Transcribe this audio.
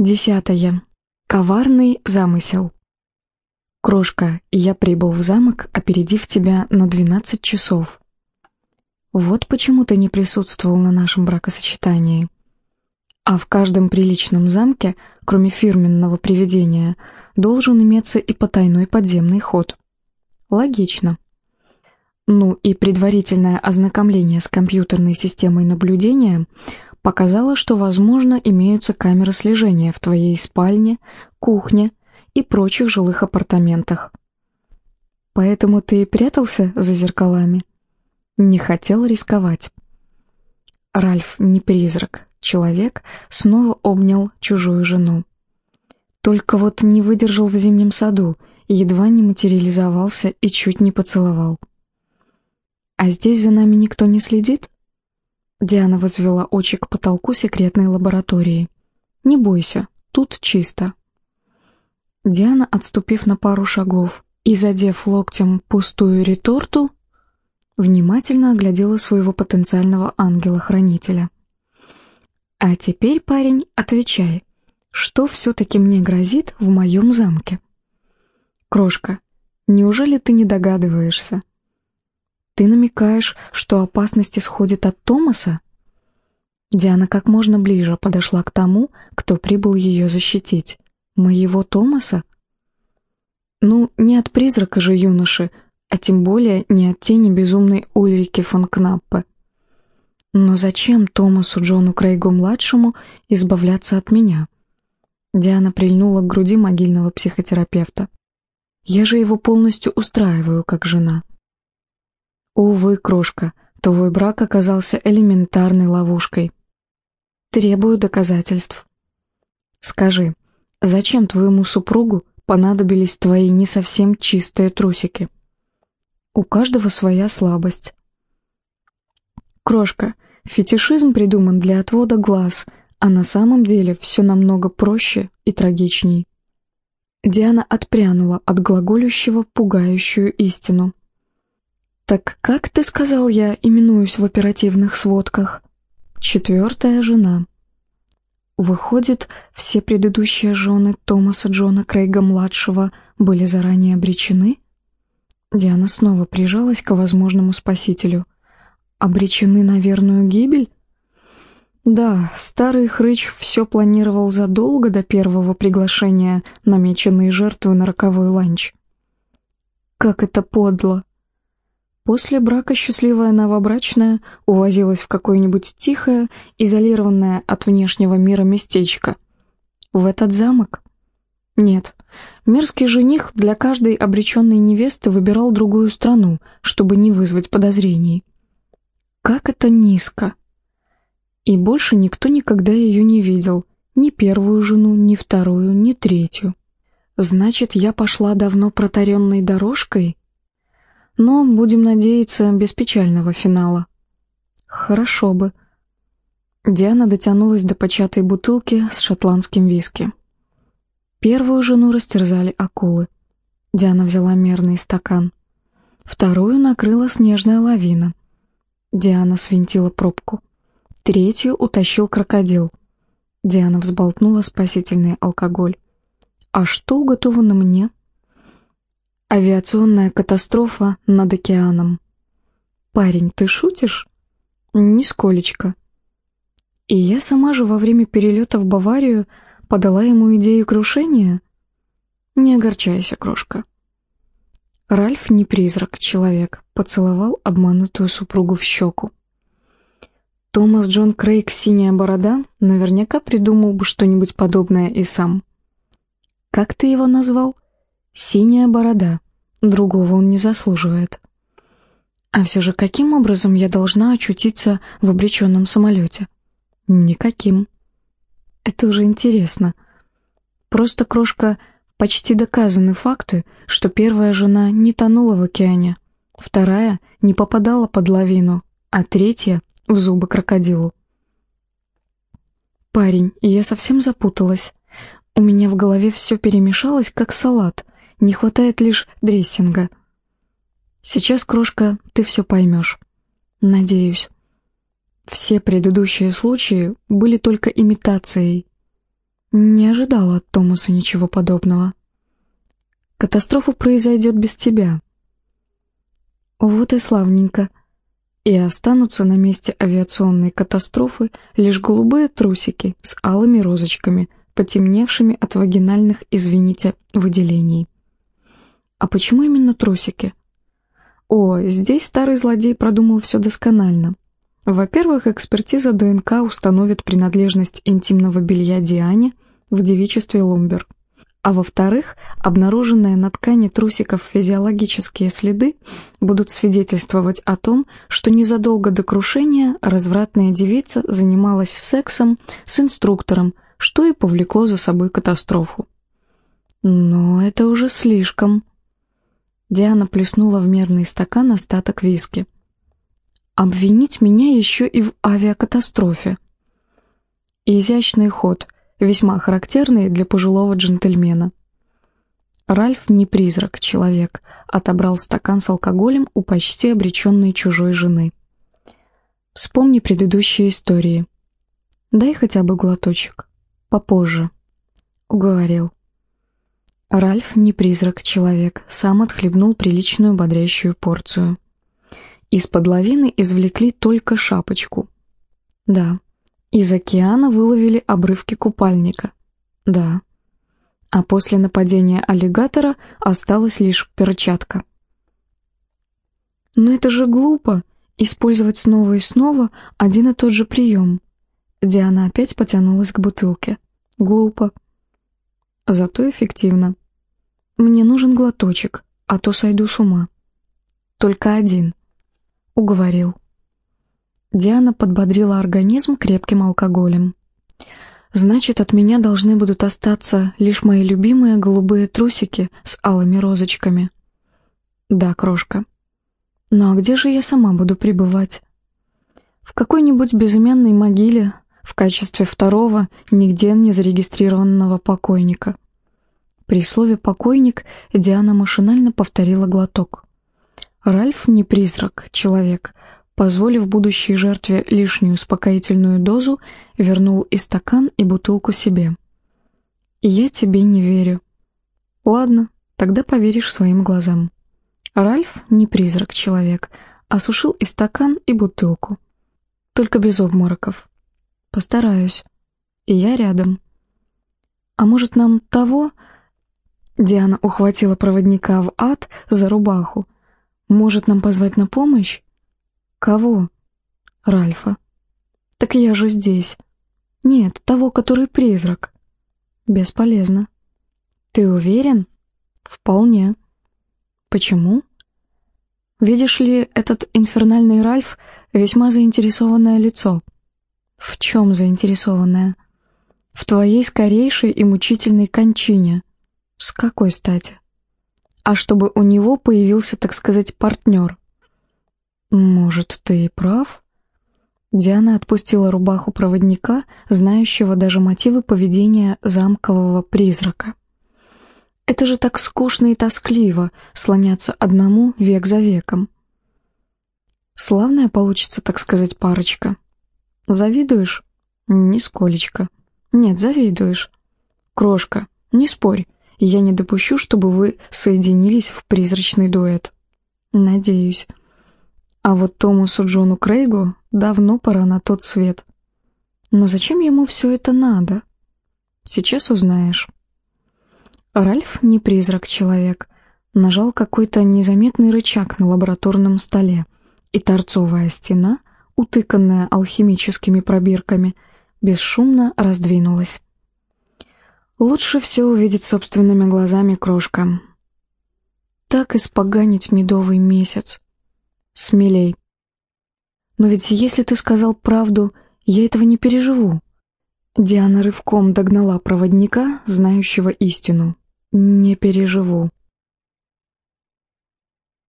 Десятое. Коварный замысел. Крошка, я прибыл в замок, опередив тебя на двенадцать часов. Вот почему ты не присутствовал на нашем бракосочетании. А в каждом приличном замке, кроме фирменного привидения, должен иметься и потайной подземный ход. Логично. Ну и предварительное ознакомление с компьютерной системой наблюдения показало, что, возможно, имеются камеры слежения в твоей спальне, кухне и прочих жилых апартаментах. Поэтому ты и прятался за зеркалами? Не хотел рисковать. Ральф не призрак, человек снова обнял чужую жену. Только вот не выдержал в зимнем саду, едва не материализовался и чуть не поцеловал. «А здесь за нами никто не следит?» Диана возвела очи к потолку секретной лаборатории. «Не бойся, тут чисто». Диана, отступив на пару шагов и задев локтем пустую реторту, внимательно оглядела своего потенциального ангела-хранителя. «А теперь, парень, отвечай, что все-таки мне грозит в моем замке?» «Крошка, неужели ты не догадываешься?» «Ты намекаешь, что опасность исходит от Томаса?» Диана как можно ближе подошла к тому, кто прибыл ее защитить. «Моего Томаса?» «Ну, не от призрака же юноши, а тем более не от тени безумной Ульрики фон Кнаппе. Но зачем Томасу Джону Крейгу-младшему избавляться от меня?» Диана прильнула к груди могильного психотерапевта. «Я же его полностью устраиваю, как жена». Увы, крошка, твой брак оказался элементарной ловушкой. Требую доказательств. Скажи, зачем твоему супругу понадобились твои не совсем чистые трусики? У каждого своя слабость. Крошка, фетишизм придуман для отвода глаз, а на самом деле все намного проще и трагичней. Диана отпрянула от глаголющего пугающую истину. «Так как ты сказал, я именуюсь в оперативных сводках?» «Четвертая жена». Выходит, все предыдущие жены Томаса Джона Крейга-младшего были заранее обречены? Диана снова прижалась к возможному спасителю. Обречены на верную гибель? Да, старый хрыч все планировал задолго до первого приглашения намеченной жертвы на роковой ланч. Как это подло! После брака счастливая новобрачная увозилась в какое-нибудь тихое, изолированное от внешнего мира местечко. В этот замок? Нет, мерзкий жених для каждой обреченной невесты выбирал другую страну, чтобы не вызвать подозрений. Как это низко! И больше никто никогда ее не видел, ни первую жену, ни вторую, ни третью. Значит, я пошла давно протаренной дорожкой? Но, будем надеяться, без печального финала. Хорошо бы. Диана дотянулась до початой бутылки с шотландским виски. Первую жену растерзали акулы. Диана взяла мерный стакан. Вторую накрыла снежная лавина. Диана свинтила пробку. Третью утащил крокодил. Диана взболтнула спасительный алкоголь. «А что уготовано мне?» Авиационная катастрофа над океаном. Парень, ты шутишь? Нисколечко. И я сама же во время перелета в Баварию подала ему идею крушения? Не огорчайся, крошка. Ральф не призрак, человек, поцеловал обманутую супругу в щеку. Томас Джон Крейг «Синяя борода» наверняка придумал бы что-нибудь подобное и сам. Как ты его назвал? Синяя борода. Другого он не заслуживает. А все же каким образом я должна очутиться в обреченном самолете? Никаким. Это уже интересно. Просто, крошка, почти доказаны факты, что первая жена не тонула в океане, вторая не попадала под лавину, а третья — в зубы крокодилу. Парень, я совсем запуталась. У меня в голове все перемешалось, как салат. Не хватает лишь дрессинга. Сейчас, крошка, ты все поймешь. Надеюсь. Все предыдущие случаи были только имитацией. Не ожидала от Томаса ничего подобного. Катастрофа произойдет без тебя. Вот и славненько. И останутся на месте авиационной катастрофы лишь голубые трусики с алыми розочками, потемневшими от вагинальных, извините, выделений. А почему именно трусики? О, здесь старый злодей продумал все досконально. Во-первых, экспертиза ДНК установит принадлежность интимного белья Диане в девичестве Лумбер. А во-вторых, обнаруженные на ткани трусиков физиологические следы будут свидетельствовать о том, что незадолго до крушения развратная девица занималась сексом с инструктором, что и повлекло за собой катастрофу. Но это уже слишком. Диана плеснула в мерный стакан остаток виски. Обвинить меня еще и в авиакатастрофе. Изящный ход — весьма характерный для пожилого джентльмена. Ральф не призрак, человек, отобрал стакан с алкоголем у почти обреченной чужой жены. Вспомни предыдущие истории. Дай хотя бы глоточек. Попозже. Уговорил. Ральф не призрак, человек, сам отхлебнул приличную бодрящую порцию. Из-под лавины извлекли только шапочку. Да, из океана выловили обрывки купальника. Да. А после нападения аллигатора осталась лишь перчатка. Но это же глупо, использовать снова и снова один и тот же прием. Диана опять потянулась к бутылке. Глупо. Зато эффективно. Мне нужен глоточек, а то сойду с ума. Только один. Уговорил. Диана подбодрила организм крепким алкоголем. «Значит, от меня должны будут остаться лишь мои любимые голубые трусики с алыми розочками». «Да, крошка. Ну а где же я сама буду пребывать?» «В какой-нибудь безымянной могиле в качестве второго, нигде не зарегистрированного покойника». При слове «покойник» Диана машинально повторила глоток. Ральф не призрак, человек, позволив будущей жертве лишнюю успокоительную дозу, вернул и стакан, и бутылку себе. «Я тебе не верю». «Ладно, тогда поверишь своим глазам». Ральф не призрак человек, осушил и стакан, и бутылку. Только без обмороков. Постараюсь. И я рядом. А может, нам того... Диана ухватила проводника в ад за рубаху. Может, нам позвать на помощь? «Кого?» «Ральфа». «Так я же здесь». «Нет, того, который призрак». «Бесполезно». «Ты уверен?» «Вполне». «Почему?» «Видишь ли, этот инфернальный Ральф весьма заинтересованное лицо». «В чем заинтересованное?» «В твоей скорейшей и мучительной кончине». «С какой стати?» «А чтобы у него появился, так сказать, партнер». «Может, ты и прав?» Диана отпустила рубаху проводника, знающего даже мотивы поведения замкового призрака. «Это же так скучно и тоскливо, слоняться одному век за веком». «Славная получится, так сказать, парочка. Завидуешь?» «Нисколечко». «Нет, завидуешь». «Крошка, не спорь, я не допущу, чтобы вы соединились в призрачный дуэт». «Надеюсь». А вот Томасу Джону Крейгу давно пора на тот свет. Но зачем ему все это надо? Сейчас узнаешь. Ральф не призрак-человек. Нажал какой-то незаметный рычаг на лабораторном столе, и торцовая стена, утыканная алхимическими пробирками, бесшумно раздвинулась. Лучше все увидеть собственными глазами, крошка. Так испоганить медовый месяц. Смелей. Но ведь если ты сказал правду, я этого не переживу. Диана рывком догнала проводника, знающего истину. Не переживу.